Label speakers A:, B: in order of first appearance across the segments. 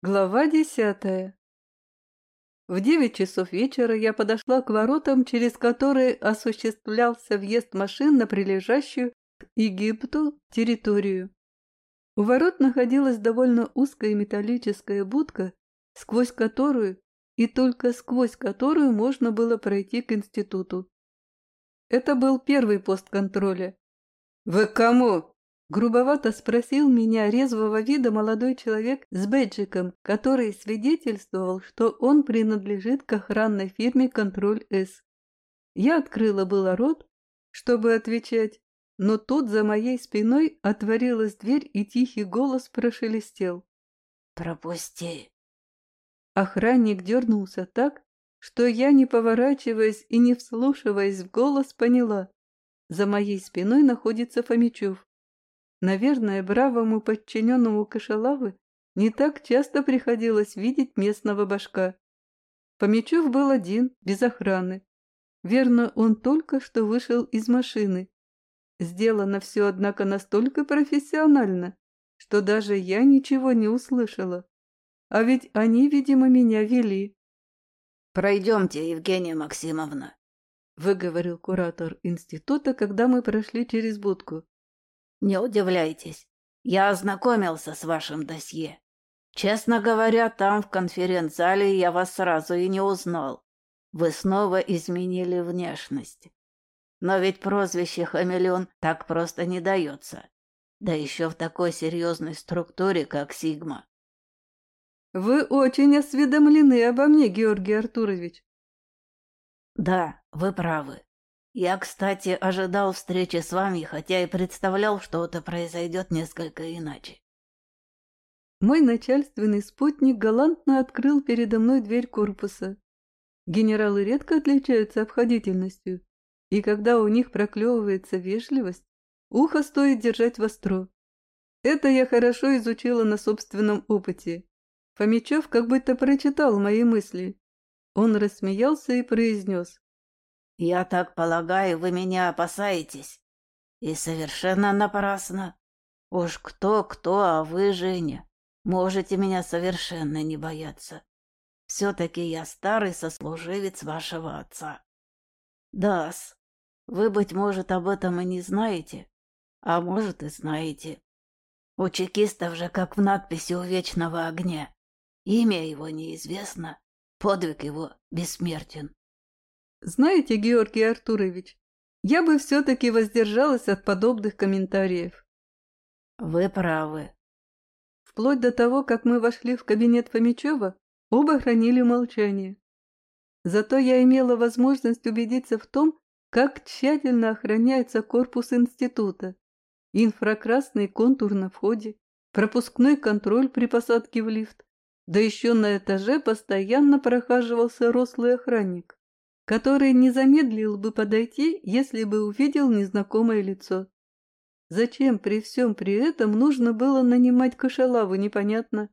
A: Глава десятая В девять часов вечера я подошла к воротам, через которые осуществлялся въезд машин на прилежащую к Египту территорию. У ворот находилась довольно узкая металлическая будка, сквозь которую и только сквозь которую можно было пройти к институту. Это был первый пост контроля. «Вы к кому?» Грубовато спросил меня резвого вида молодой человек с бэджиком, который свидетельствовал, что он принадлежит к охранной фирме «Контроль-С». Я открыла было рот, чтобы отвечать, но тут за моей спиной отворилась дверь и тихий голос прошелестел.
B: «Пропусти!»
A: Охранник дернулся так, что я, не поворачиваясь и не вслушиваясь в голос, поняла. За моей спиной находится Фомичев. Наверное, бравому подчиненному Кашалавы не так часто приходилось видеть местного башка. Фомичев был один, без охраны. Верно, он только что вышел из машины. Сделано все, однако, настолько профессионально, что даже я ничего не услышала. А ведь они, видимо, меня вели.
B: «Пройдемте, Евгения Максимовна», — выговорил куратор института, когда мы прошли через будку. Не удивляйтесь, я ознакомился с вашим досье. Честно говоря, там, в конференц-зале, я вас сразу и не узнал. Вы снова изменили внешность. Но ведь прозвище «хамелеон» так просто не дается. Да еще в такой серьезной структуре, как «Сигма».
A: «Вы очень осведомлены обо мне, Георгий Артурович».
B: «Да, вы правы. Я, кстати, ожидал встречи с вами, хотя и представлял, что это произойдет несколько иначе.
A: Мой начальственный спутник галантно открыл передо мной дверь корпуса. Генералы редко отличаются обходительностью, и когда у них проклевывается вежливость, ухо стоит держать востро. Это я хорошо изучила на собственном опыте. Фомичев как будто прочитал мои мысли. Он рассмеялся и произнес.
B: «Я так полагаю, вы меня опасаетесь. И совершенно напрасно. Уж кто-кто, а вы, Женя, можете меня совершенно не бояться. Все-таки я старый сослуживец вашего отца. Дас, вы, быть может, об этом и не знаете, а может и знаете. У чекистов же, как в надписи у вечного огня, имя его неизвестно, подвиг его бессмертен.
A: Знаете, Георгий Артурович, я бы все-таки воздержалась от подобных комментариев.
B: Вы правы.
A: Вплоть до того, как мы вошли в кабинет Фомичева, оба хранили молчание. Зато я имела возможность убедиться в том, как тщательно охраняется корпус института. Инфракрасный контур на входе, пропускной контроль при посадке в лифт, да еще на этаже постоянно прохаживался рослый охранник который не замедлил бы подойти, если бы увидел незнакомое лицо. Зачем при всем при этом нужно было нанимать кошелаву, непонятно.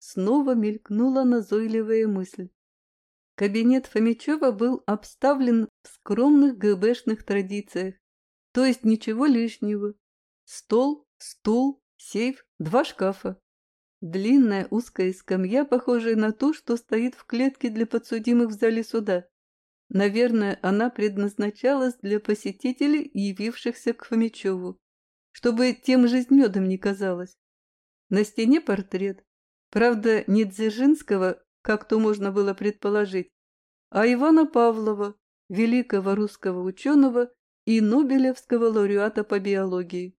A: Снова мелькнула назойливая мысль. Кабинет Фомичева был обставлен в скромных ГБшных традициях, то есть ничего лишнего. Стол, стул, сейф, два шкафа. Длинная узкая скамья, похожая на ту, что стоит в клетке для подсудимых в зале суда. Наверное, она предназначалась для посетителей, явившихся к Фомичеву, чтобы тем жизнь медом не казалось. На стене портрет, правда, не Дзержинского, как то можно было предположить, а Ивана Павлова, великого русского ученого и Нобелевского лауреата по биологии.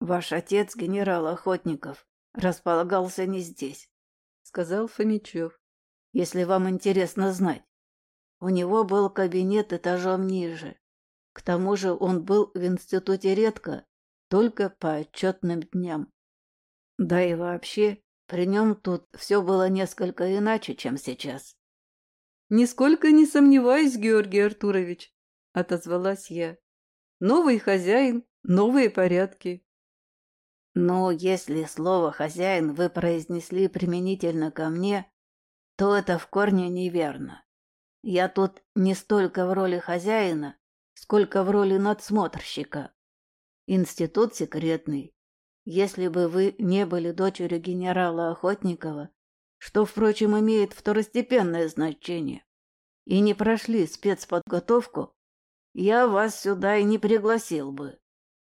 B: «Ваш отец, генерал Охотников, располагался не здесь», — сказал Фомичев. «Если вам интересно знать». У него был кабинет этажом ниже. К тому же он был в институте редко, только по отчетным дням. Да и вообще, при нем тут все было несколько иначе, чем сейчас.
A: «Нисколько не сомневаюсь, Георгий Артурович», — отозвалась я. «Новый хозяин, новые порядки».
B: Но если слово «хозяин» вы произнесли применительно ко мне, то это в корне неверно. Я тут не столько в роли хозяина, сколько в роли надсмотрщика. Институт секретный. Если бы вы не были дочерью генерала Охотникова, что, впрочем, имеет второстепенное значение, и не прошли спецподготовку, я вас сюда и не пригласил бы.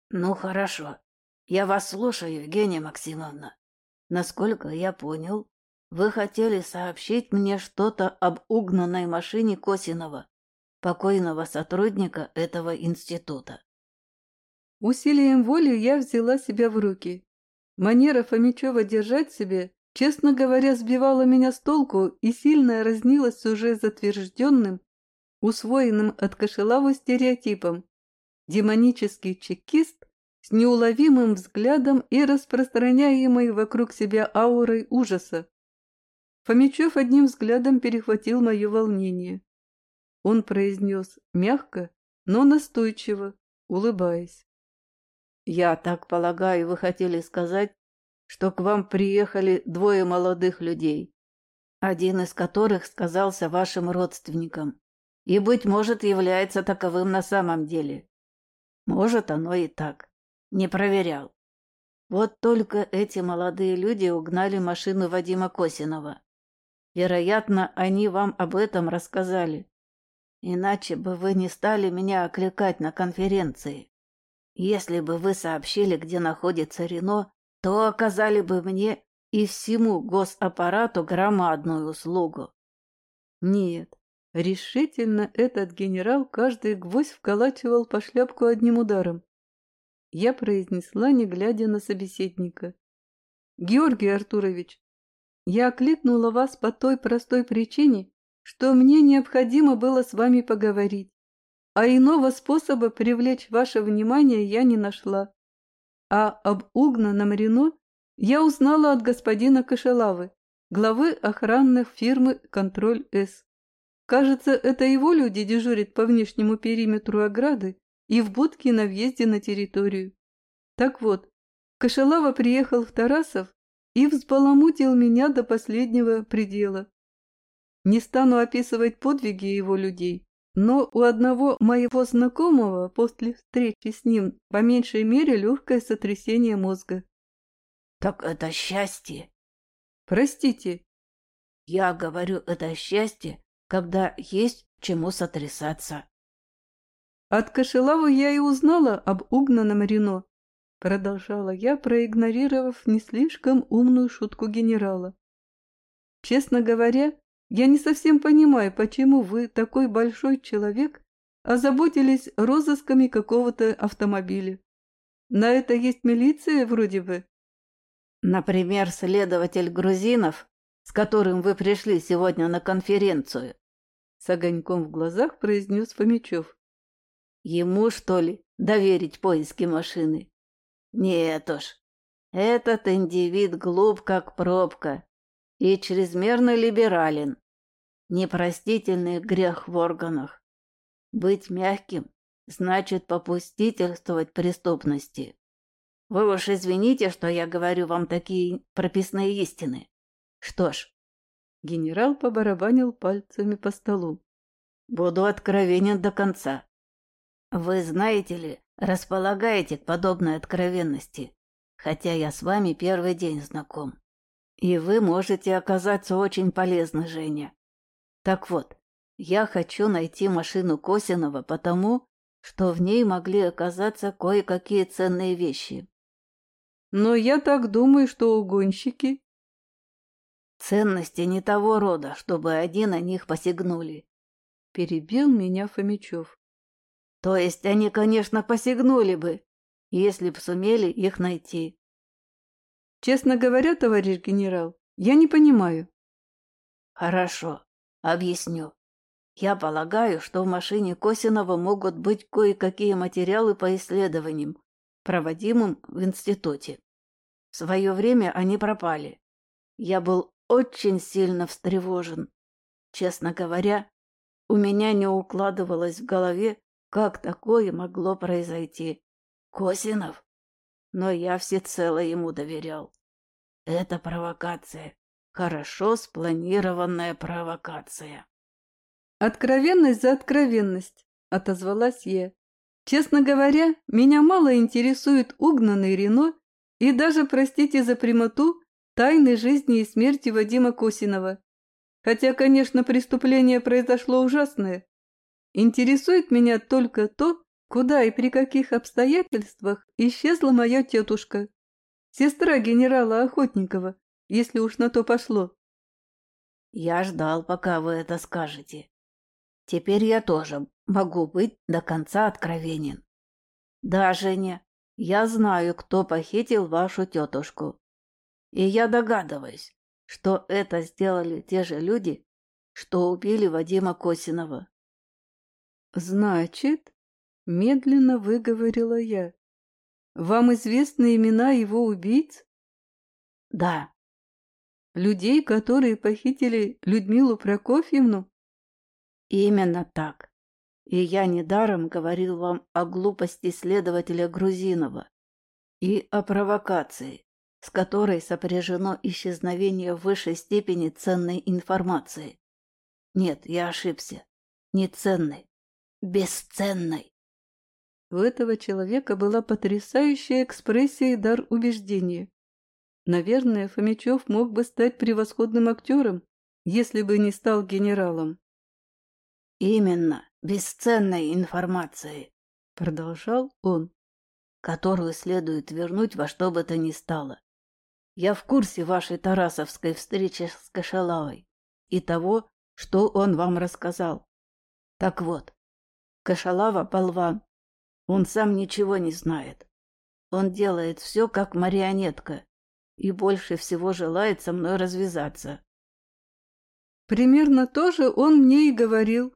B: Ну, хорошо. Я вас слушаю, Евгения Максимовна. Насколько я понял, вы хотели сообщить мне что-то об угнанной машине Косинова, покойного сотрудника этого института.
A: Усилием воли я взяла себя в руки. Манера Фомичева держать себя, честно говоря, сбивала меня с толку и сильно разнилась уже затвержденным, усвоенным от Кошелаву стереотипом. Демонический чекист с неуловимым взглядом и распространяемой вокруг себя аурой ужаса. Фомичев одним взглядом перехватил мое волнение. Он произнес мягко, но настойчиво, улыбаясь. «Я так полагаю, вы хотели сказать, что к вам приехали двое молодых людей, один из которых сказался вашим родственникам и, быть может, является таковым на самом деле. Может, оно и так. Не проверял. Вот только эти молодые люди угнали машину Вадима Косинова. Вероятно, они вам об этом рассказали. Иначе бы вы не стали меня окликать на конференции. Если бы вы сообщили, где находится Рено, то оказали бы мне и всему госаппарату громадную услугу. Нет, решительно этот генерал каждый гвоздь вколачивал по шляпку одним ударом. Я произнесла, не глядя на собеседника. Георгий Артурович, я окликнула вас по той простой причине, что мне необходимо было с вами поговорить а иного способа привлечь ваше внимание я не нашла. А об угнанном Рено я узнала от господина Кашелавы, главы охранных фирмы «Контроль-С». Кажется, это его люди дежурят по внешнему периметру ограды и в будке на въезде на территорию. Так вот, Кашелава приехал в Тарасов и взбаламутил меня до последнего предела. Не стану описывать подвиги его людей, но у одного моего знакомого после встречи с ним по меньшей мере легкое сотрясение мозга.
B: Так это счастье.
A: Простите.
B: Я говорю, это счастье, когда есть чему сотрясаться.
A: От Кашелавы я и узнала об угнанном Рено, продолжала я, проигнорировав не слишком умную шутку генерала. Честно говоря, я не совсем понимаю, почему вы, такой большой человек, озаботились розысками какого-то автомобиля. На это есть милиция вроде бы.
B: Например, следователь Грузинов, с которым вы пришли сегодня на конференцию. С огоньком в глазах произнес Фомичев. Ему, что ли, доверить поиски машины? Нет уж, этот индивид глуп, как пробка, и чрезмерно либерален. Непростительный грех в органах. Быть мягким значит попустительствовать преступности. Вы уж извините, что я говорю вам такие прописные истины. Что ж,
A: генерал побарабанил пальцами по столу.
B: Буду откровенен до конца. Вы знаете ли, располагаете к подобной откровенности, хотя я с вами первый день знаком. И вы можете оказаться очень полезны, Женя. Так вот, я хочу найти машину Косинова потому, что в ней могли оказаться кое-какие ценные вещи.
A: Но я так думаю, что угонщики...
B: Ценности не того рода, чтобы один о них посягнули.
A: Перебил меня Фомичев.
B: То есть они, конечно, посягнули бы, если б сумели их найти.
A: Честно говоря, товарищ генерал, я не понимаю.
B: Хорошо, объясню. Я полагаю, что в машине Косинова могут быть кое-какие материалы по исследованиям, проводимым в институте. В свое время они пропали. Я был очень сильно встревожен. Честно говоря, у меня не укладывалось в голове, как такое могло произойти. Косинов но я всецело ему доверял. Это провокация. Хорошо спланированная провокация.
A: Откровенность за откровенность, отозвалась я. Честно говоря, меня мало интересует угнанный Рено И даже, простите за прямоту, тайны жизни и смерти Вадима Косинова. Хотя, конечно, преступление произошло ужасное. Интересует меня только то, куда и при каких обстоятельствах исчезла моя тетушка, сестра генерала Охотникова, если уж на то пошло.
B: Я ждал, пока вы это скажете. Теперь я тоже могу быть до конца откровенен. Да, Женя, я знаю, кто похитил вашу тетушку. И я догадываюсь, что это сделали те же люди, что убили Вадима Косинова.
A: Значит, медленно выговорила я, вам известны имена его убийц?
B: Да.
A: Людей, которые похитили Людмилу Прокофьевну?
B: Именно так. И я недаром говорил вам о глупости следователя Грузинова и о провокации, с которой сопряжено исчезновение в высшей степени ценной информации. Нет, я ошибся. Не ценной, бесценной.
A: У этого человека была потрясающая экспрессия и дар убеждения. Наверное, Фомичев мог бы стать превосходным актером, если бы не стал генералом.
B: Именно бесценной информации,
A: продолжал он,
B: которую следует вернуть во что бы то ни стало. Я в курсе вашей тарасовской встречи с Кашалавой и того, что он вам рассказал. Так вот, Кашалава – болван. Он сам ничего не знает. Он делает все как марионетка и больше всего желает со мной развязаться.
A: Примерно то же он мне и говорил,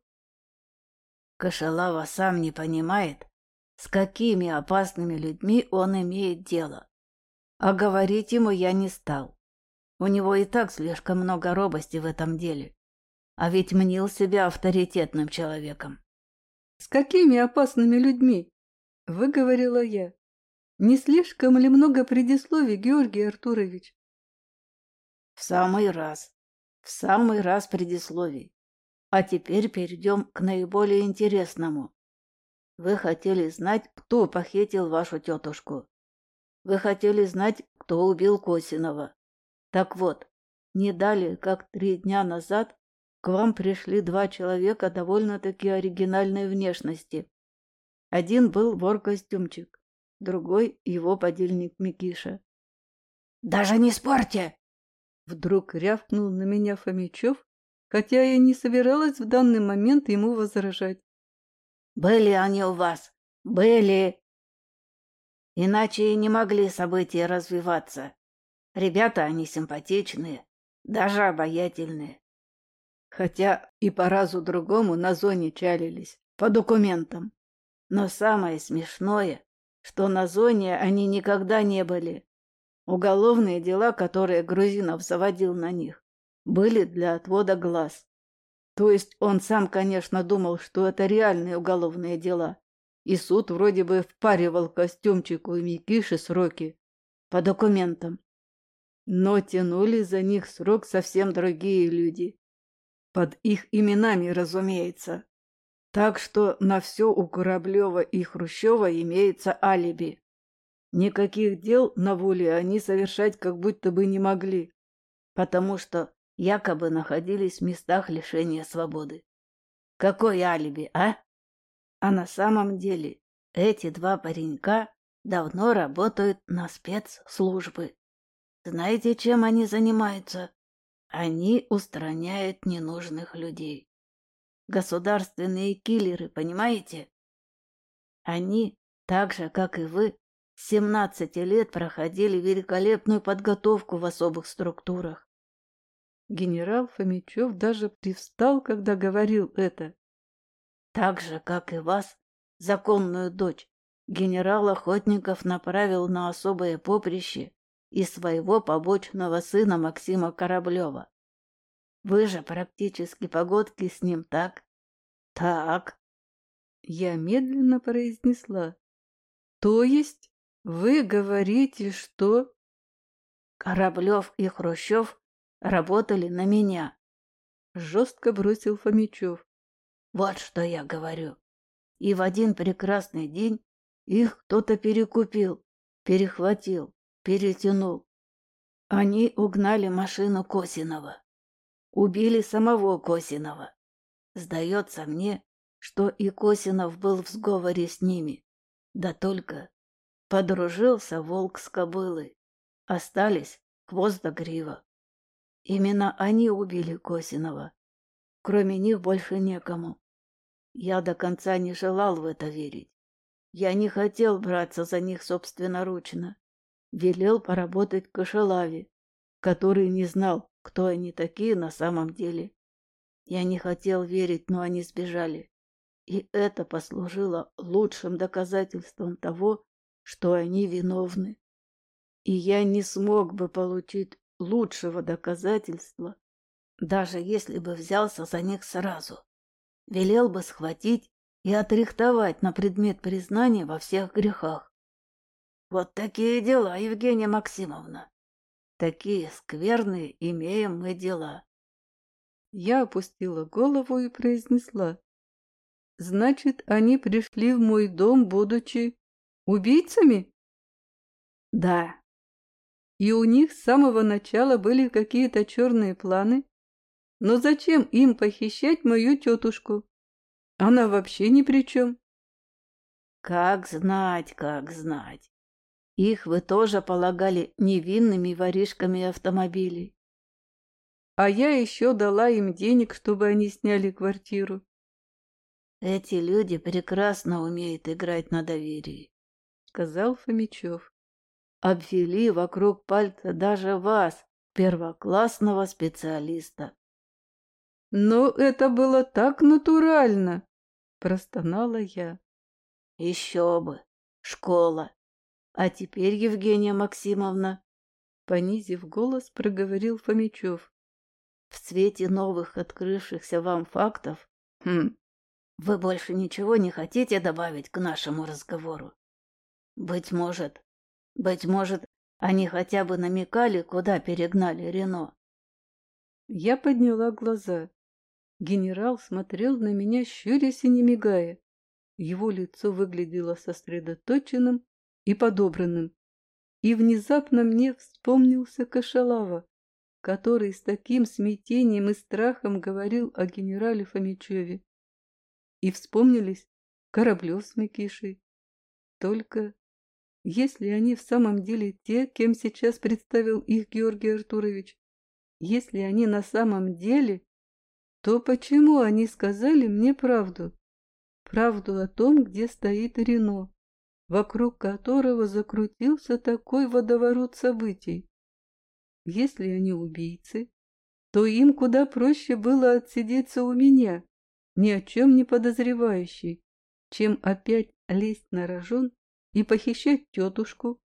B: Кашалава сам не понимает, с какими опасными людьми он имеет дело. А говорить ему я не стал. У него и так слишком много робости в этом деле. А ведь мнил себя авторитетным человеком.
A: «С какими опасными людьми?» — выговорила я. «Не слишком ли много предисловий, Георгий Артурович?»
B: «В самый раз. В самый раз предисловий. А теперь перейдем к наиболее интересному. Вы хотели знать, кто похитил вашу тетушку. Вы хотели знать, кто убил Косинова. Так вот, не далее, как три дня назад, к вам пришли два человека довольно-таки оригинальной внешности. Один был вор-костюмчик, другой — его подельник Микиша. «Даже не спорьте!»
A: Вдруг рявкнул на меня Фомичев, хотя я не собиралась в данный момент ему возражать.
B: «Были они у вас, были. Иначе и не могли события развиваться. Ребята они симпатичные, даже обаятельные. Хотя и по разу другому на зоне чалились, по документам. Но самое смешное, что на зоне они никогда не были. Уголовные дела, которые Грузинов заводил на них, были для отвода глаз. То есть он сам, конечно, думал, что это реальные уголовные дела. И суд вроде бы впаривал костюмчику и Микише сроки по документам. Но тянули за них срок совсем другие люди. Под их именами, разумеется. Так что на все у Кораблева и Хрущева имеется алиби. Никаких дел на воле они совершать как будто бы не могли, потому что якобы находились в местах лишения свободы. Какое алиби, а? А на самом деле эти два паренька давно работают на спецслужбы. Знаете, чем они занимаются? Они устраняют ненужных людей. Государственные киллеры, понимаете? Они, так же, как и вы, с 17 лет проходили великолепную подготовку в особых структурах.
A: Генерал Фомичев даже привстал, когда говорил это.
B: Так же, как и вас, законную дочь, генерал Охотников направил на особое поприще и своего побочного сына Максима Кораблева. Вы же практически погодки с ним, так? Так.
A: Я медленно произнесла. То есть вы говорите, что...
B: Кораблев и Хрущев работали на меня. Жестко бросил Фомичев. Вот что я говорю. И в один прекрасный день их кто-то перекупил, перехватил, перетянул. Они угнали машину Косинова. Убили самого Косинова. Сдается мне, что и Косинов был в сговоре с ними. Да только подружился волк с кобылой. Остались хвост да грива. Именно они убили Косинова. Кроме них больше некому. Я до конца не желал в это верить. Я не хотел браться за них собственноручно. Велел поработать Кошелаве, который не знал, кто они такие на самом деле. Я не хотел верить, но они сбежали. И это послужило лучшим доказательством того, что они виновны. И я не смог бы получить лучшего доказательства, даже если бы взялся за них сразу. Велел бы схватить и отрихтовать на предмет признания во всех грехах. Вот такие дела, Евгения Максимовна. Такие скверные имеем мы дела.
A: Я опустила голову и произнесла. Значит, они пришли в мой дом, будучи убийцами?
B: Да.
A: И у них с самого начала были какие-то черные планы? Но зачем им похищать мою тетушку? Она вообще ни при чем.
B: Как знать, как знать. Их вы тоже полагали невинными воришками автомобилей.
A: А я еще дала им денег, чтобы они сняли квартиру.
B: Эти люди прекрасно умеют играть на доверии, сказал Фомичев. Обвели вокруг пальца даже вас, первоклассного специалиста.
A: Но это было так натурально, простонала я.
B: Еще бы, школа. А теперь, Евгения Максимовна, понизив голос, проговорил Фомичев. В свете новых открывшихся вам фактов, хм, вы больше ничего не хотите добавить к нашему разговору? Быть может, быть может, они хотя бы намекали, куда перегнали Рено.
A: Я подняла глаза. Генерал смотрел на меня, щурясь и не мигая. Его лицо выглядело сосредоточенным и подобранным. И внезапно мне вспомнился Кашалава, который с таким смятением и страхом говорил о генерале Фомичеве. И вспомнились Кораблев с Микишей. Только если они в самом деле те, кем сейчас представил их Георгий Артурович, если они на самом деле, то почему они сказали мне правду? Правду о том, где стоит Рено, вокруг которого закрутился такой водоворот событий. Если они убийцы, то им куда проще было отсидеться у меня, ни о чем не подозревающий, чем опять лезть на рожон и похищать тетушку,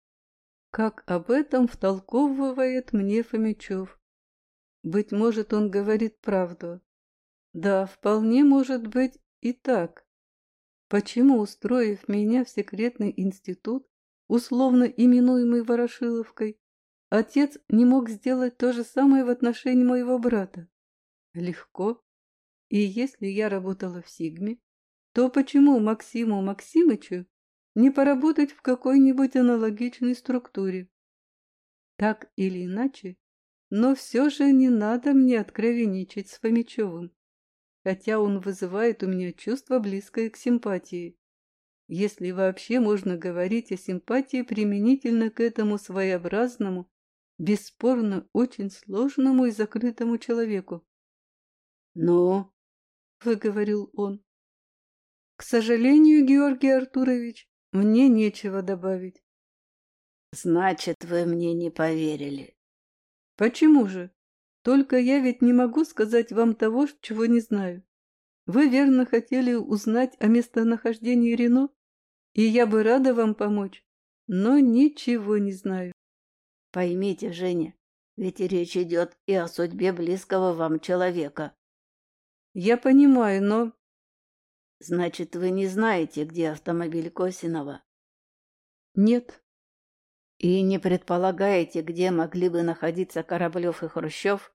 A: как об этом втолковывает мне Фомичев. Быть может, он говорит правду. Да, вполне может быть и так. Почему, устроив меня в секретный институт, условно именуемый Ворошиловкой, Отец не мог сделать то же самое в отношении моего брата. Легко. И если я работала в Сигме, то почему Максиму Максимычу не поработать в какой-нибудь аналогичной структуре? Так или иначе, но все же не надо мне откровенничать с Фомичевым, хотя он вызывает у меня чувство близкое к симпатии. Если вообще можно говорить о симпатии применительно к этому своеобразному бесспорно очень сложному и закрытому человеку. «Но», — выговорил он, — «к сожалению, Георгий Артурович, мне нечего добавить».
B: «Значит, вы мне не поверили».
A: «Почему же? Только я ведь не могу сказать вам того, чего не знаю. Вы верно хотели узнать о местонахождении Рено, и я бы рада вам помочь, но ничего не знаю.
B: Поймите, Женя, ведь речь идет и о судьбе близкого вам человека.
A: Я понимаю, но...
B: Значит, вы не знаете, где автомобиль Косинова?
A: Нет.
B: И не предполагаете, где могли бы находиться Кораблев и Хрущев?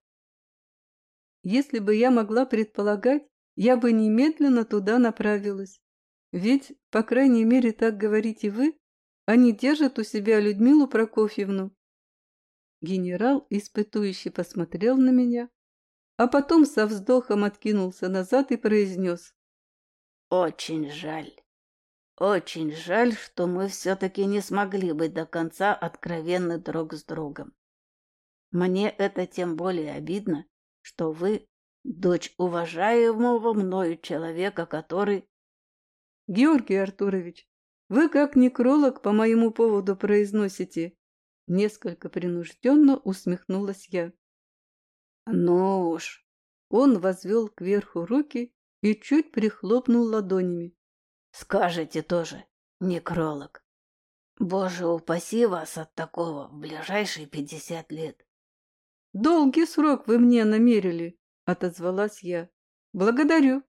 A: Если бы я могла предполагать, я бы немедленно туда направилась. Ведь, по крайней мере, так говорите вы, они держат у себя Людмилу Прокофьевну. Генерал, испытующий, посмотрел на меня, а потом со вздохом откинулся назад и произнес.
B: «Очень жаль. Очень жаль, что мы все-таки не смогли быть до конца откровенны друг с другом. Мне это тем более обидно, что вы дочь уважаемого мною человека, который...
A: Георгий Артурович, вы как некролог по моему поводу произносите. Несколько принужденно усмехнулась я. Ну уж. Он возвел кверху руки и чуть прихлопнул ладонями.
B: Скажете тоже, некролог. Боже, упаси вас от такого в ближайшие пятьдесят лет.
A: Долгий срок вы мне намерили, отозвалась я. Благодарю.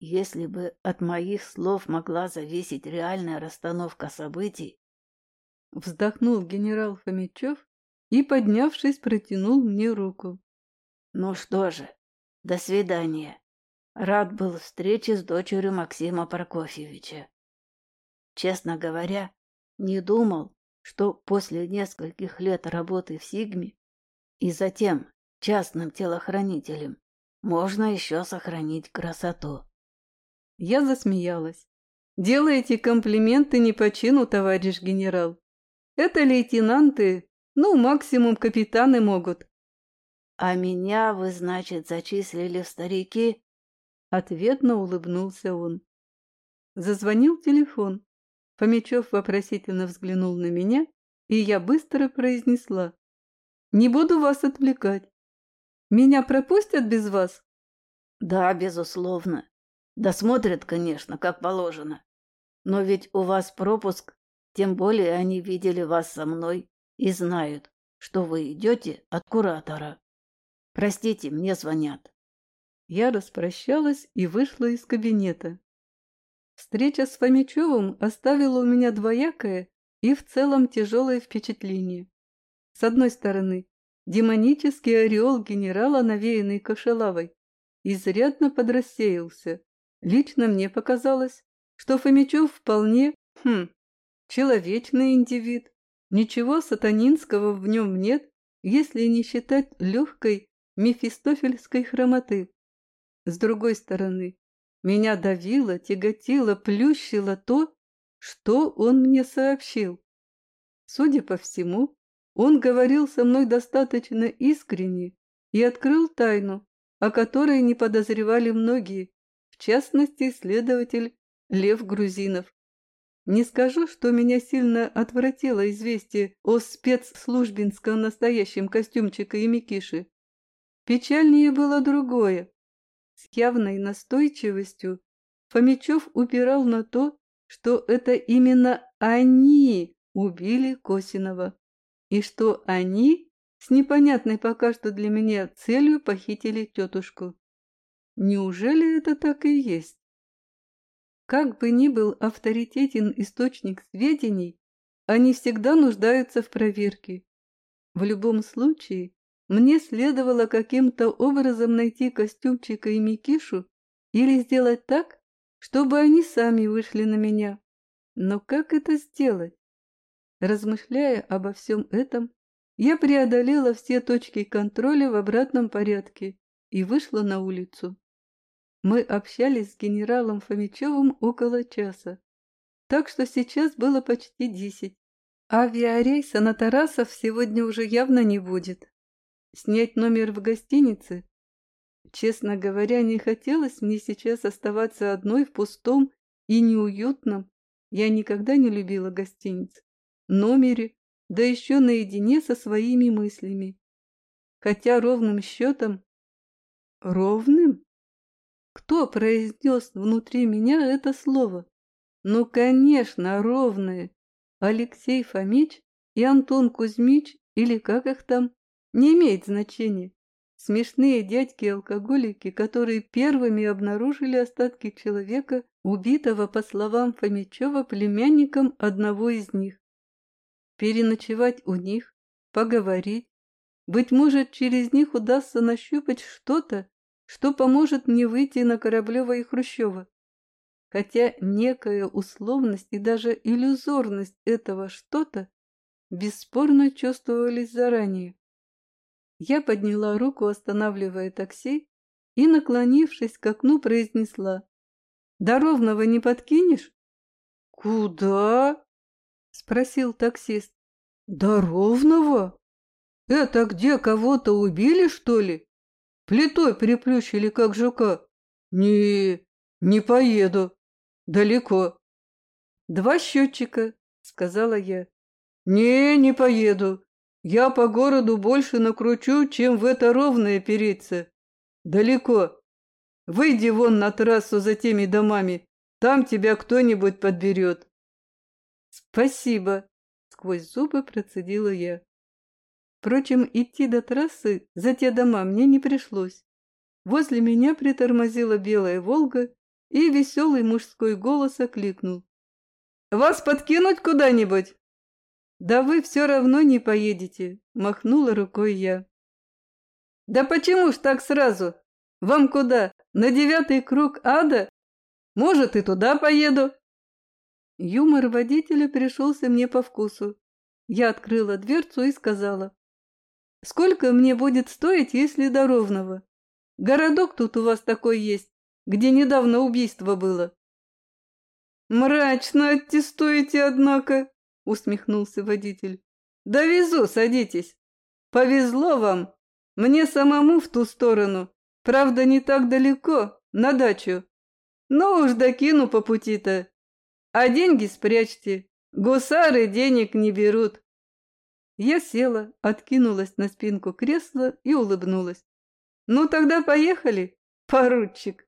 B: Если бы от моих слов могла зависеть реальная расстановка событий,
A: вздохнул генерал Фомичев и, поднявшись, протянул мне руку.
B: Ну что же, до свидания. Рад был встрече с дочерью Максима Прокофьевича. Честно говоря, не думал, что после нескольких лет работы в Сигме и затем частным телохранителем можно еще сохранить красоту.
A: Я засмеялась. Делаете комплименты не по чину, товарищ генерал. Это лейтенанты, ну, максимум капитаны могут.
B: А меня вы, значит, зачислили в старики?
A: Ответно улыбнулся он. Зазвонил телефон. Фомичев вопросительно взглянул на меня, и я быстро произнесла. «Не буду вас отвлекать. Меня пропустят без вас?»
B: «Да, безусловно. Досмотрят, конечно, как положено. Но ведь у вас пропуск, тем более они видели вас со мной и знают, что вы идете от куратора. Простите, мне звонят».
A: Я распрощалась и вышла из кабинета. Встреча с Фомичевым оставила у меня двоякое и в целом тяжелое впечатление. С одной стороны, демонический ореол генерала, навеянный Кошелавой, изрядно подрассеялся. Лично мне показалось, что Фомичев вполне, хм, человечный индивид. Ничего сатанинского в нем нет, если не считать легкой мефистофельской хромоты. С другой стороны, меня давило, тяготило, плющило то, что он мне сообщил. Судя по всему, он говорил со мной достаточно искренне и открыл тайну, о которой не подозревали многие, в частности, следователь Лев Грузинов. Не скажу, что меня сильно отвратило известие о спецслужбинском настоящем костюмчика и Микиши. Печальнее было другое. С явной настойчивостью Фомичев упирал на то, что это именно они убили Косинова, и что они с непонятной пока что для меня целью похитили тетушку. Неужели это так и есть? Как бы ни был авторитетен источник сведений, они всегда нуждаются в проверке. В любом случае, мне следовало каким-то образом найти костюмчика и Микишу или сделать так, чтобы они сами вышли на меня. Но как это сделать? Размышляя обо всем этом, я преодолела все точки контроля в обратном порядке и вышла на улицу. Мы общались с генералом Фомичевым около часа, так что сейчас было почти десять. Авиарейса на Тарасов сегодня уже явно не будет. Снять номер в гостинице? Честно говоря, не хотелось мне сейчас оставаться одной в пустом и неуютном. Я никогда не любила гостиниц. Номере, да еще наедине со своими мыслями. Хотя ровным счетом... Ровным? Кто произнес внутри меня это слово? Ну, конечно, ровное. Алексей Фомич и Антон Кузьмич, или как их там, не имеет значения. Смешные дядьки-алкоголики, которые первыми обнаружили остатки человека, убитого, по словам Фомичева, племянником одного из них. Переночевать у них, поговорить. Быть может, через них удастся нащупать что-то, что поможет мне выйти на Кораблева и Хрущева. хотя некая условность и даже иллюзорность этого что-то бесспорно чувствовались заранее. Я подняла руку, останавливая такси, и, наклонившись к окну, произнесла. «До Ровного не подкинешь?» «Куда?» — спросил таксист. «До Ровного? Это где, кого-то убили, что ли? Плитой приплющили, как жука? Не, не поеду. Далеко». «Два счетчика», — сказала я. «Не, не поеду. Я по городу больше накручу, чем в это ровное периться. Далеко. Выйди вон на трассу за теми домами. Там тебя кто-нибудь подберет. Спасибо, сквозь зубы процедила я. Впрочем, идти до трассы за те дома мне не пришлось. Возле меня притормозила белая «Волга», и веселый мужской голос окликнул. «Вас подкинуть куда-нибудь?» «Да вы все равно не поедете», — махнула рукой я. «Да почему ж так сразу? Вам куда? На девятый круг ада? Может, и туда поеду?» Юмор водителя пришелся мне по вкусу. Я открыла дверцу и сказала. «Сколько мне будет стоить, если до Ровного? Городок тут у вас такой есть, где недавно убийство было». «Мрачно аттестуете, однако», усмехнулся водитель. «Довезу, садитесь. Повезло вам. Мне самому в ту сторону. Правда, не так далеко, на дачу. Но уж докину по пути-то. А деньги спрячьте. Гусары денег не берут». Я села, откинулась на спинку кресла и улыбнулась. «Ну тогда поехали, поручик».